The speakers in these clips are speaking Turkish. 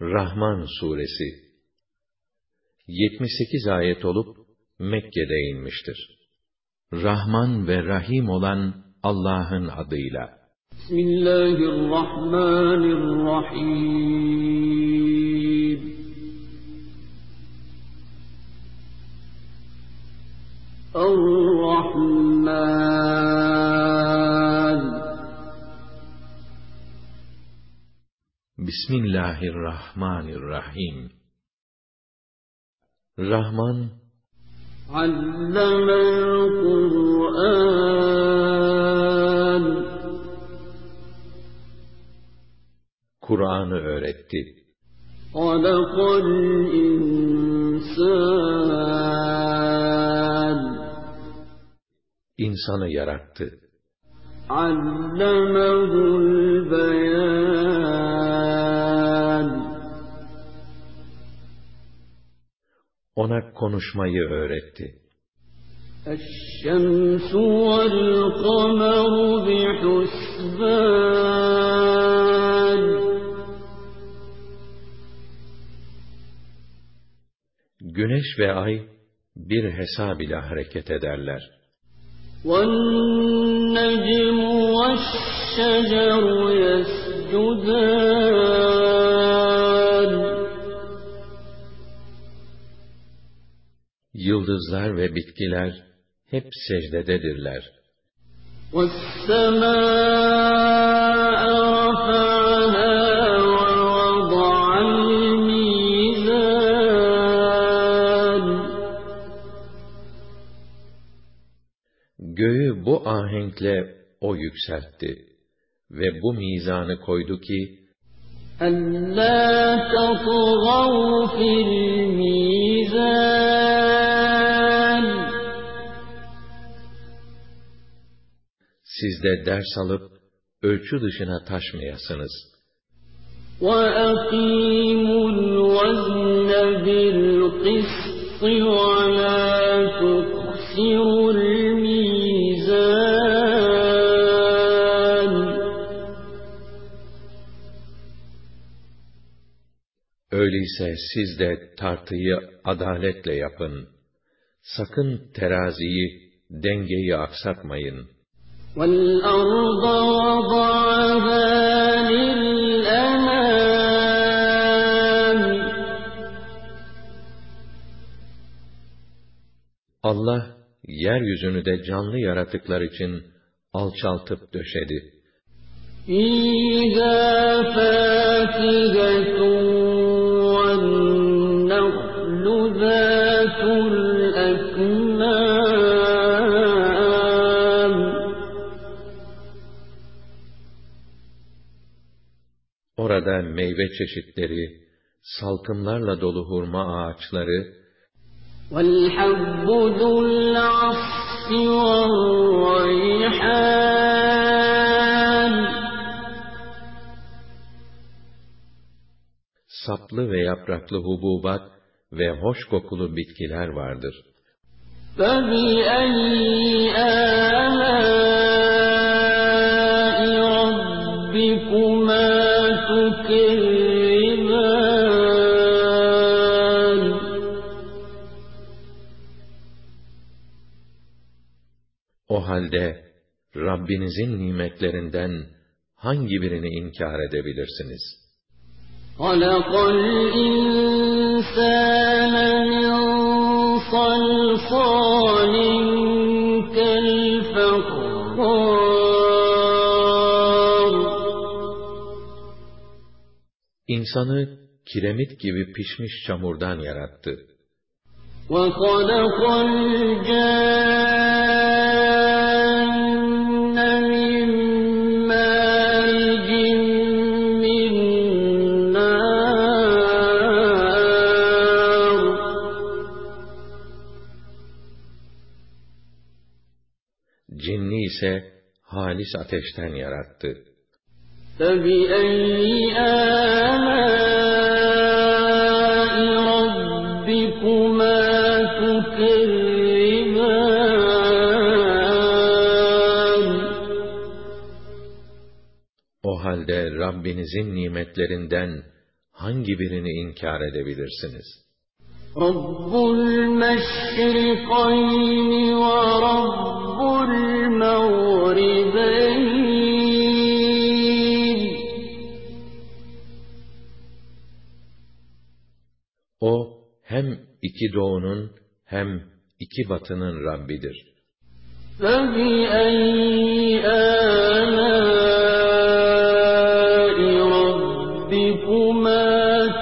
Rahman suresi 78 ayet olup Mekke'de inmiştir. Rahman ve Rahim olan Allah'ın adıyla. Bismillahirrahmanirrahim. Ar-Rahman. Bismillahirrahmanirrahim. Rahman Kur'an Kur'an'ı öğretti. Alakal insan İnsanı yarattı. Allemehul beyan Ona konuşmayı öğretti. الشمس والقمر بحسبان Güneş ve ay bir hesab ile hareket ederler. والنجم والشجر يسجدان Yıldızlar ve bitkiler hep secdededirler. والسماء رفعها ووضع الميزان Göğü bu ahenkle o yükseltti ve bu mizanı koydu ki ألا تطغوا في الميزان siz de ders alıp ölçü dışına taşmayasınız. وأقيموا الوزن بالقسط ولا تخسروا الميزان Öyleyse siz de tartıyı adaletle yapın. Sakın teraziyi, dengeyi aksatmayın. والأرض وضعها للأنام Allah, yeryüzünü de canlı yaratıklar için alçaltıp döşedi. فيها فاكهة Orada meyve çeşitleri, salkımlarla dolu hurma ağaçları, والحب ذو العصف والريحان saplı ve yapraklı hububat ve hoş kokulu bitkiler vardır. فبأي آلاء ربكما تكذبان O halde Rabbinizin nimetlerinden hangi birini inkar edebilirsiniz? خلق الإنسان من صلصال كالفخار İnsanı kiremit gibi pişmiş çamurdan yarattı. وخلق الجان من مارج من نار Cinni ise halis ateşten yarattı. فبأي آلاء ربكما تكذبان O halde Rabbinizin nimetlerinden hangi birini inkar edebilirsiniz? رب المشرقين hem iki doğunun hem iki batının Rabbidir. فبأي آلاء ربكما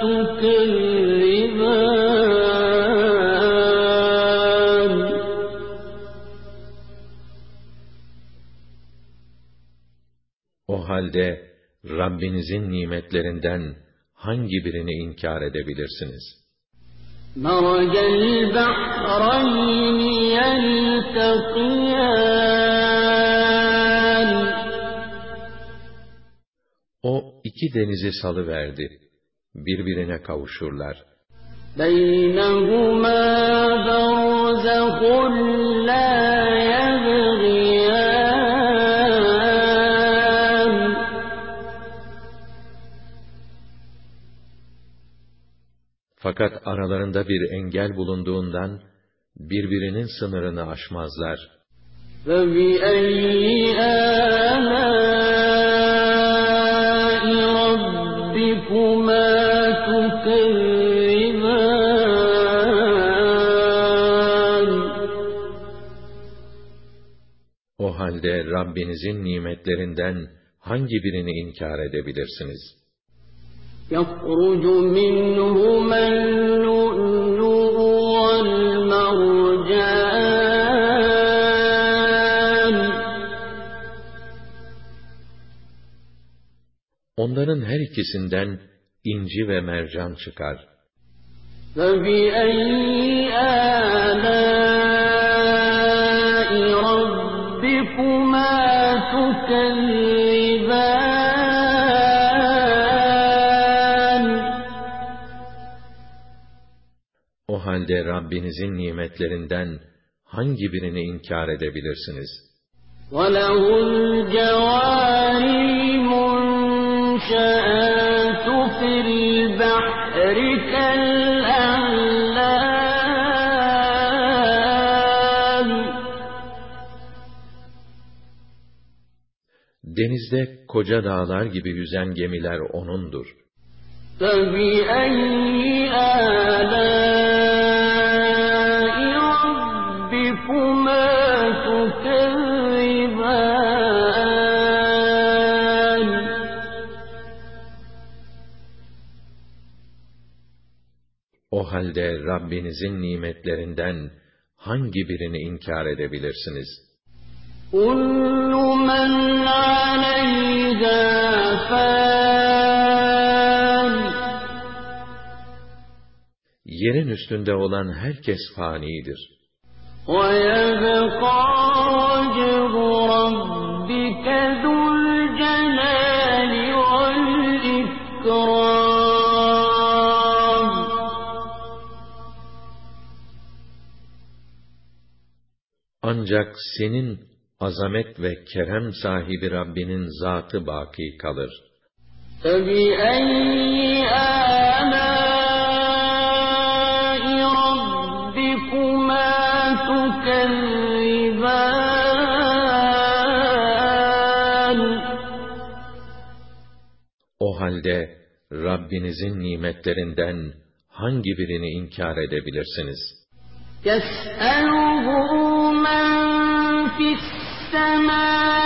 تكذبان O halde Rabbinizin nimetlerinden hangi birini inkar edebilirsiniz? مرج البحرين يلتقيان O iki denizi salıverdi. Birbirine kavuşurlar. بينهما برزخ لا يبغيان Fakat aralarında bir engel bulunduğundan birbirinin sınırını aşmazlar. فبأي آلاء ربكما تكذبان O halde Rabbinizin nimetlerinden hangi birini inkar edebilirsiniz? يخرج منهما اللؤلؤ والمرجان Onların her ikisinden inci ve mercan çıkar. فبأي آلاء ربكما تكذبان halde Rabbinizin nimetlerinden hangi birini inkar edebilirsiniz? وله الجوار المنشآت في البحر كالأعلام Denizde koca dağlar gibi yüzen gemiler O'nundur. فبأي آلاء halde Rabbinizin nimetlerinden hangi birini inkar edebilirsiniz? كل من عليها فان Yerin üstünde olan herkes fanidir. ويبقى وجه ربك Ancak senin azamet ve kerem sahibi Rabbinin zatı baki kalır. فبأي آلاء ربكما تكذبان O halde Rabbinizin nimetlerinden hangi birini inkar edebilirsiniz? يسأله من في السماوات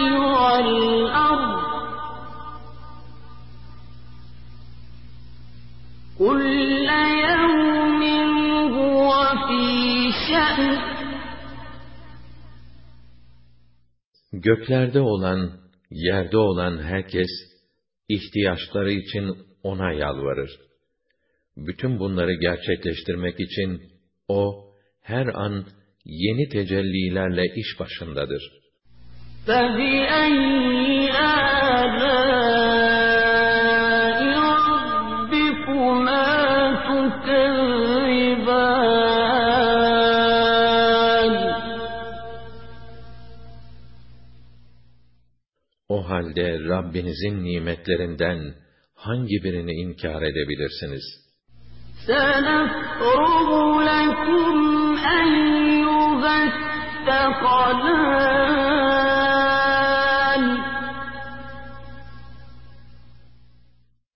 والأرض كل يوم هو في شأن Göklerde olan, yerde olan herkes, ihtiyaçları için O'na yalvarır. Bütün bunları gerçekleştirmek için O, her an yeni tecellilerle iş başındadır. فبأي آلاء ربكما تكذبان O halde Rabbinizin nimetlerinden hangi birini inkar edebilirsiniz? سنفرغ لكم أيها الثقلان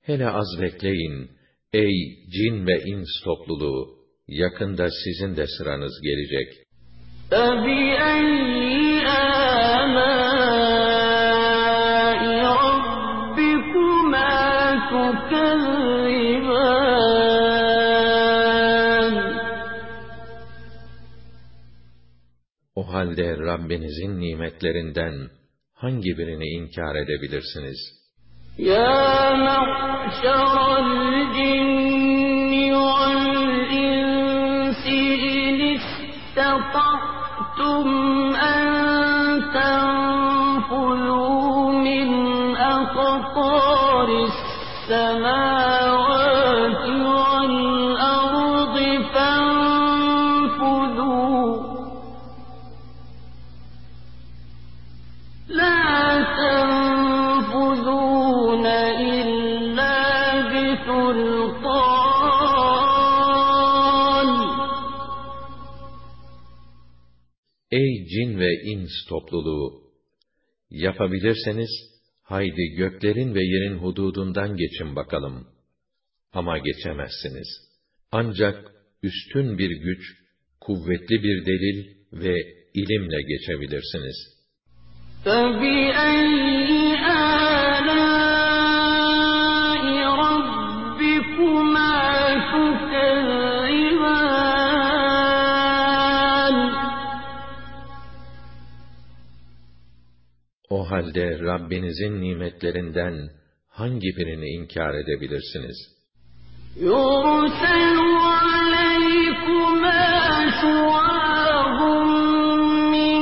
Hele az bekleyin, ey cin ve ins topluluğu, yakında sizin de sıranız gelecek. halde Rabbinizin nimetlerinden hangi birini inkar edebilirsiniz? Ya mahşerel cinni vel insi istata'tum en tenfuzu min aktaris sema cin ve ins topluluğu! Yapabilirseniz, haydi göklerin ve yerin hududundan geçin bakalım. Ama geçemezsiniz. Ancak üstün bir güç, kuvvetli bir delil ve ilimle geçebilirsiniz. فبأي O halde Rabbinizin nimetlerinden hangi birini inkar edebilirsiniz? يرسل عليكما شواظ من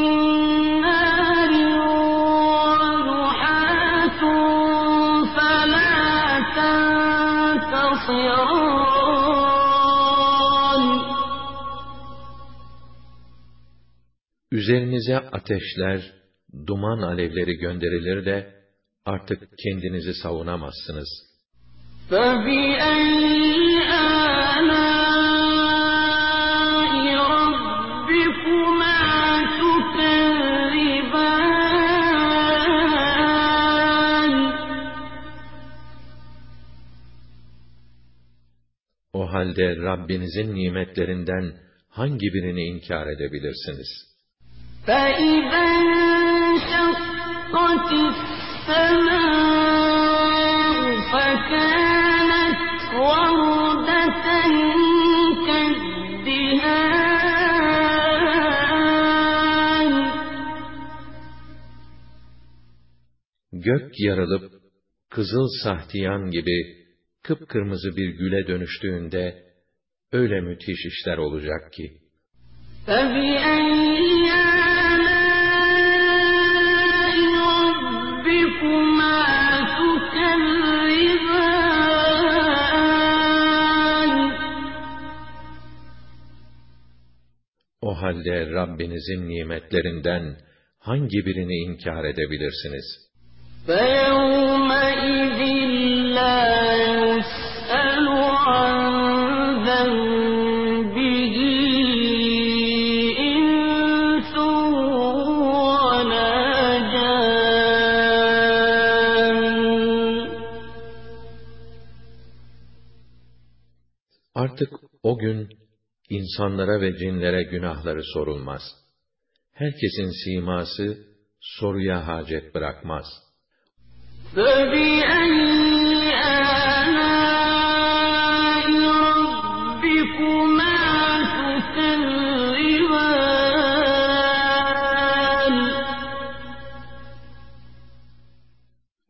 نار ونحاس فلا تنتصران Üzerinize ateşler, duman alevleri gönderilir de, artık kendinizi savunamazsınız. فبأي آلاء ربكما تكذبان O halde Rabbinizin nimetlerinden hangi birini inkar edebilirsiniz? فإذا انشقت السماء فكانت وردة كالدهان Gök yarılıp, kızıl sahtiyan gibi kıpkırmızı bir güle dönüştüğünde, öyle müthiş işler olacak ki, فبأي o halde Rabbinizin nimetlerinden hangi birini inkar edebilirsiniz? فيومئذ لا يسأل عن ذنبه إنس ولا جان Artık o gün insanlara ve cinlere günahları sorulmaz. Herkesin siması soruya hacet bırakmaz.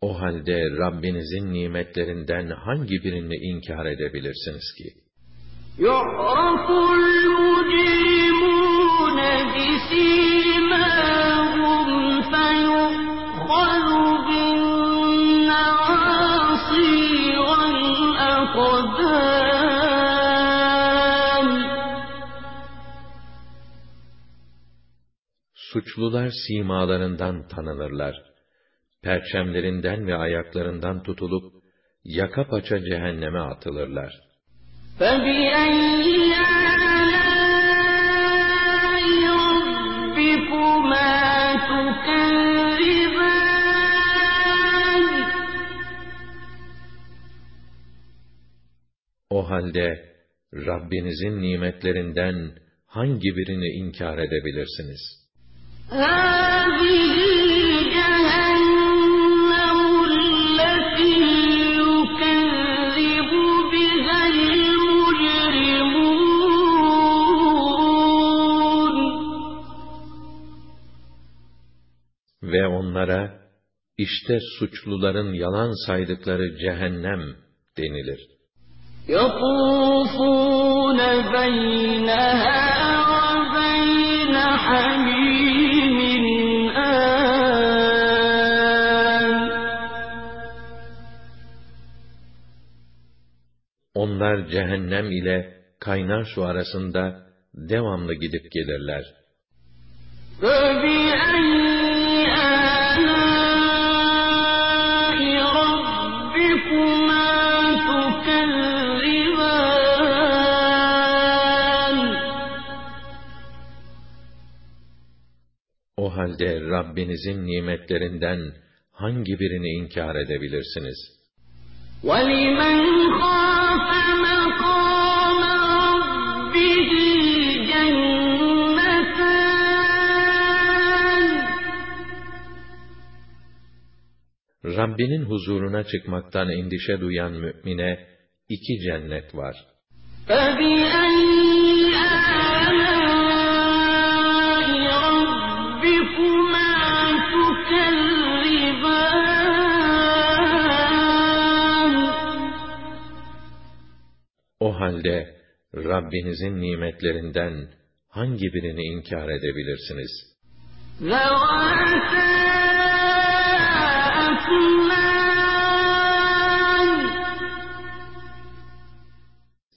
O halde Rabbinizin nimetlerinden hangi birini inkar edebilirsiniz ki? يعرف المجرمون بسيماهم فيؤخذ بالنواصي والأقدام Suçlular simalarından tanınırlar. Perçemlerinden ve ayaklarından tutulup, yaka paça cehenneme atılırlar. فبأي آلاء ربكما تكذبان O halde Rabbinizin nimetlerinden hangi birini inkar edebilirsiniz? هذه Ve onlara işte suçluların yalan saydıkları cehennem denilir. يطوفون بينها وبين حميم آن Onlar cehennem ile kaynar su arasında devamlı gidip gelirler. فبأي halde Rabbinizin nimetlerinden hangi birini inkar edebilirsiniz? ولمن خاف مقام ربه جنتان Rabbinin huzuruna çıkmaktan endişe duyan mümine iki cennet var. O halde Rabbinizin nimetlerinden hangi birini inkar edebilirsiniz?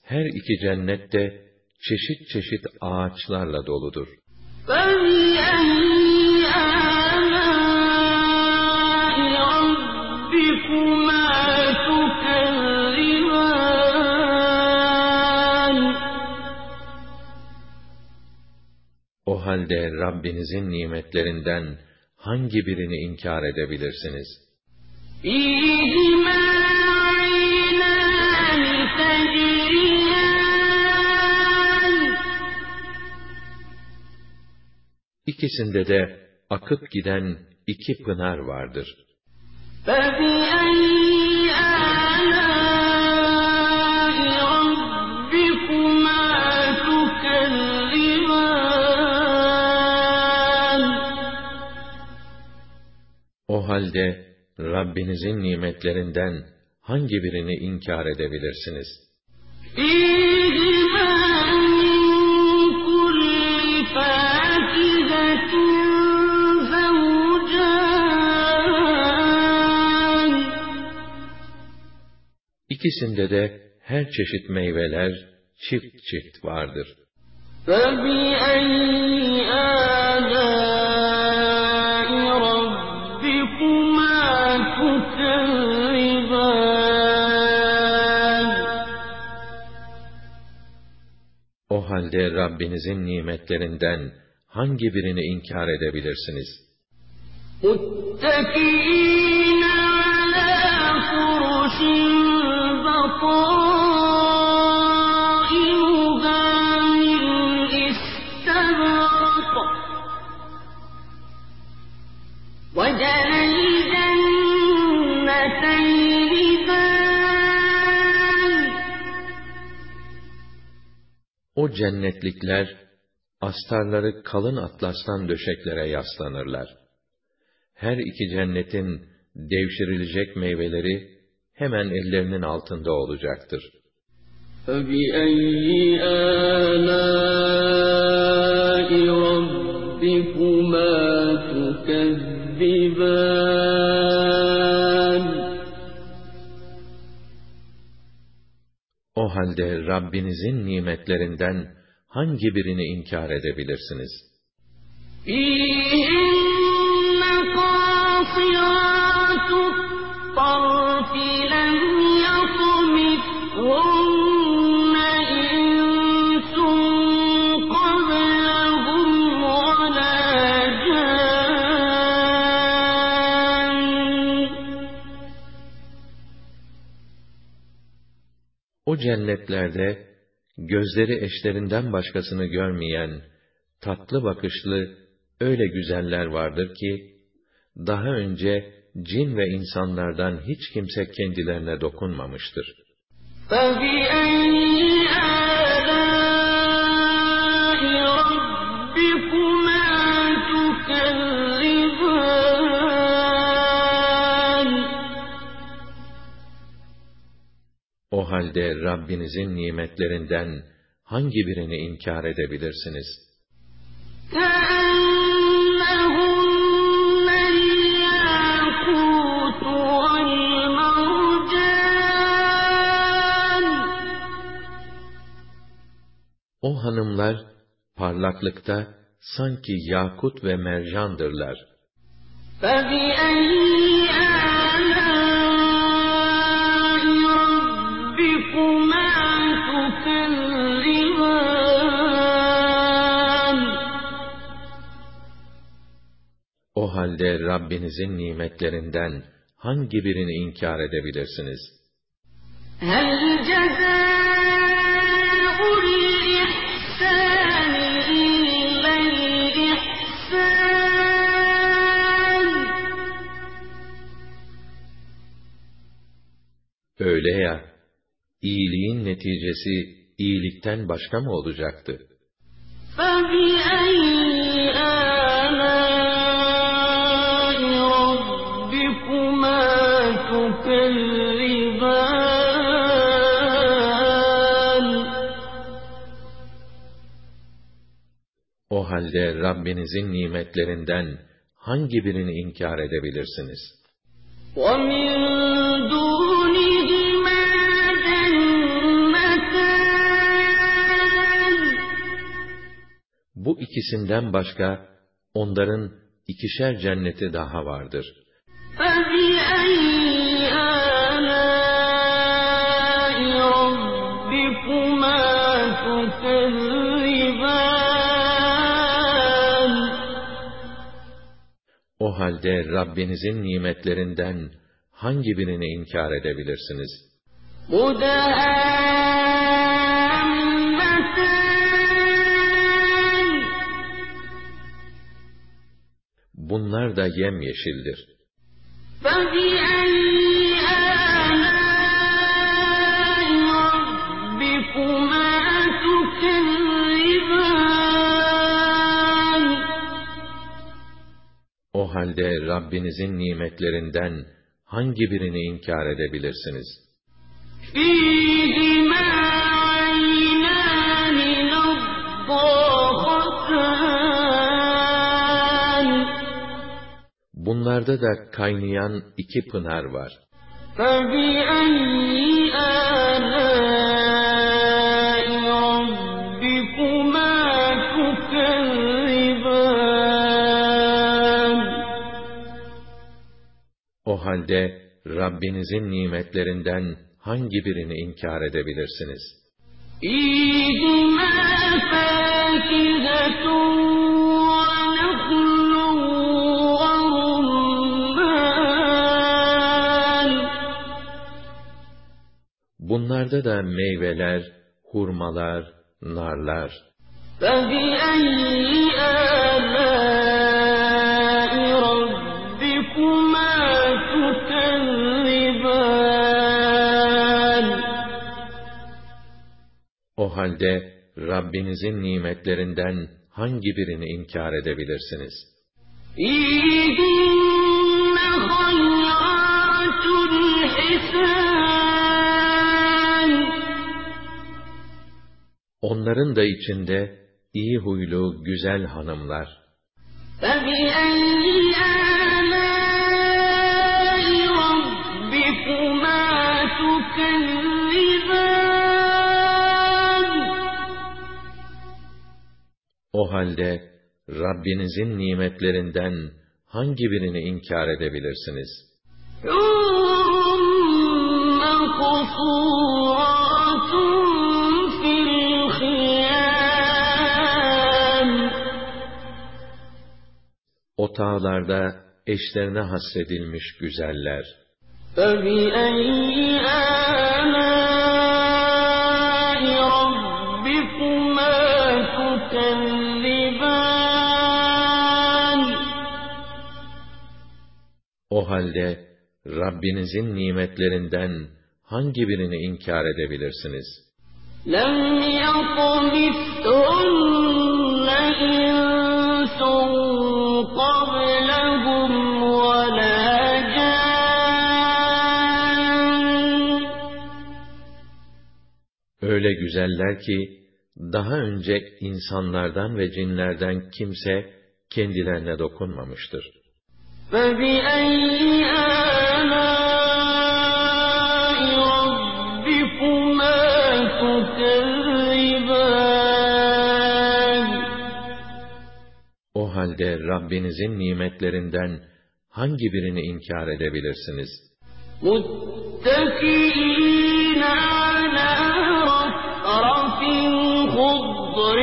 Her iki cennet de çeşit çeşit ağaçlarla doludur. O halde Rabbinizin nimetlerinden hangi birini inkar edebilirsiniz? فيهما عينان تجريان İkisinde de akıp giden iki pınar vardır. فبأي halde Rabbinizin nimetlerinden hangi birini inkar edebilirsiniz? فيهما من كل فاكهة زوجان İkisinde de her çeşit meyveler çift çift vardır. فبأي halde Rabbinizin nimetlerinden hangi birini inkar edebilirsiniz? متكئين على فرش بطائنها من O cennetlikler, astarları kalın atlastan döşeklere yaslanırlar. Her iki cennetin devşirilecek meyveleri hemen ellerinin altında olacaktır. فبأي آلاء halde Rabbinizin nimetlerinden hangi birini inkar edebilirsiniz? İyi O cennetlerde gözleri eşlerinden başkasını görmeyen tatlı bakışlı öyle güzeller vardır ki daha önce cin ve insanlardan hiç kimse kendilerine dokunmamıştır. فَبِأَيِّ O halde Rabbinizin nimetlerinden hangi birini inkar edebilirsiniz? كَأَنَّهُنَّ الْيَاقُوتُ وَالْمَرْجَانُ O hanımlar parlaklıkta sanki yakut ve mercandırlar. فَبِأَيِّ halde Rabbinizin nimetlerinden hangi birini inkar edebilirsiniz? هَلْ جَزَاءُ الْإِحْسَانِ إِلَّا الْإِحْسَانُ Öyle ya, iyiliğin neticesi iyilikten başka mı olacaktı? فَبِأَيِّ O halde Rabbinizin nimetlerinden hangi birini inkar edebilirsiniz? وَمِن دُونِهِمَا جَنَّتَانِ Bu ikisinden başka onların ikişer cenneti daha vardır. فَبِأَيِّ O halde Rabbinizin nimetlerinden hangi birini inkar edebilirsiniz? مُدْهَامَّتَانِ Bunlar da yemyeşildir. فَبِأَيِّ halde Rabbinizin nimetlerinden hangi birini inkar edebilirsiniz? فِيهِمَا عَيْنَانِ نَضَّاخَتَانِ Bunlarda da kaynayan iki pınar var. فَبِأَيِّ آلَاءِ O halde Rabbinizin nimetlerinden hangi birini inkar edebilirsiniz? فِيهِمَا فَاكِهَةٌ وَنَخْلٌ وَرُمَّانٌ Bunlarda da meyveler, hurmalar, narlar. فَبِأَيِّ آلَاءِ O halde Rabbinizin nimetlerinden hangi birini inkar edebilirsiniz? فِيهِنَّ خَيْرَاتٌ حِسَانٌ Onların da içinde iyi huylu, güzel hanımlar. فَبِأَيِّ halde Rabbinizin nimetlerinden hangi birini inkar edebilirsiniz? حُورٌ مَّقْصُورَاتٌ فِي الْخِيَامِ O tağlarda eşlerine hasredilmiş güzeller. فَبِأَيِّ O halde Rabbinizin nimetlerinden hangi birini inkar edebilirsiniz? لم يطمثهن إنس قبلهم ولا جان Öyle güzeller ki, daha önce insanlardan ve cinlerden kimse kendilerine dokunmamıştır. فبأي آلاء ربكما تكذبان O halde Rabbinizin nimetlerinden hangi birini inkar edebilirsiniz? متكئين على رفرف خضر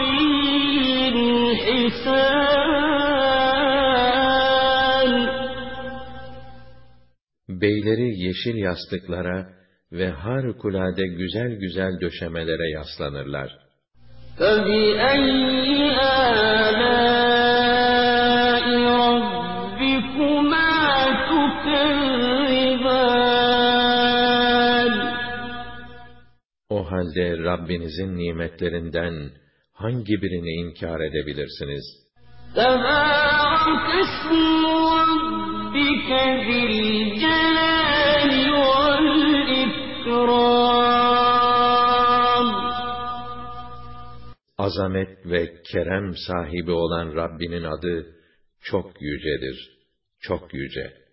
وعبقري حسان Beyleri yeşil yastıklara ve harikulade güzel güzel döşemelere yaslanırlar. فبأي آلاء ربكما تكذبان O halde Rabbinizin nimetlerinden hangi birini inkar edebilirsiniz? تبارك Azamet ve kerem sahibi olan Rabbinin adı çok yücedir, çok yüce.